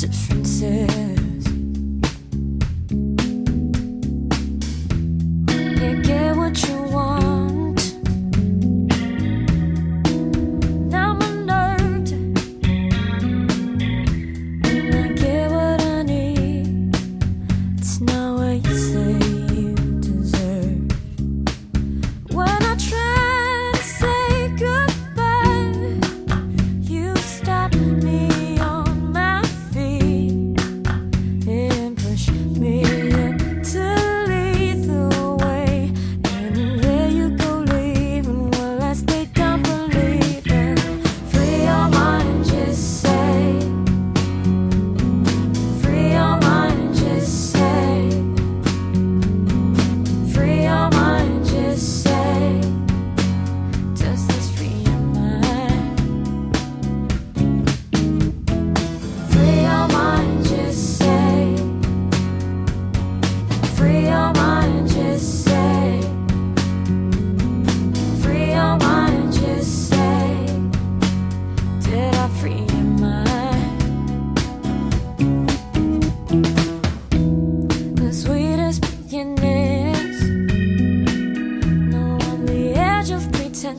differences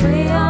free. on